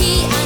see